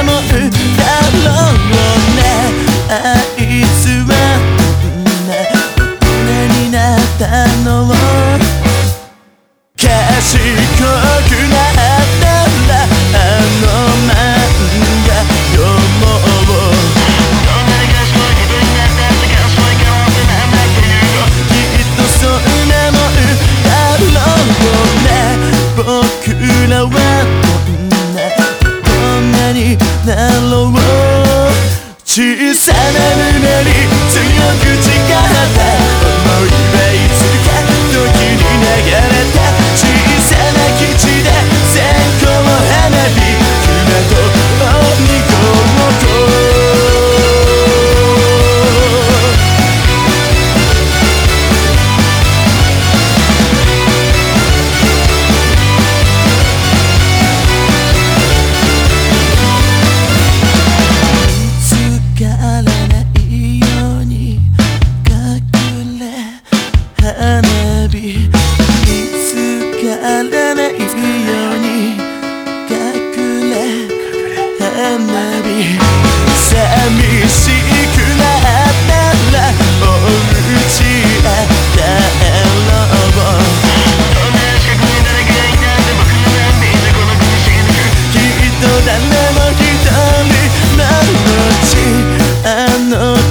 思うだろうね。になろう小さな胸に強く誓った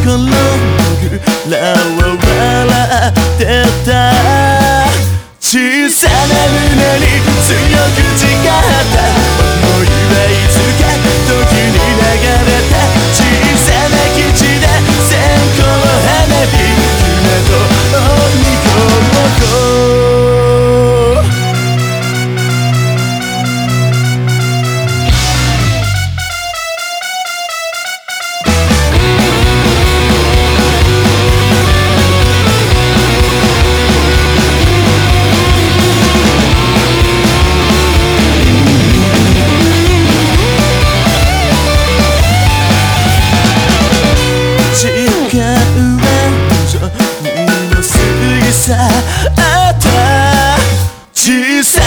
kalan günler this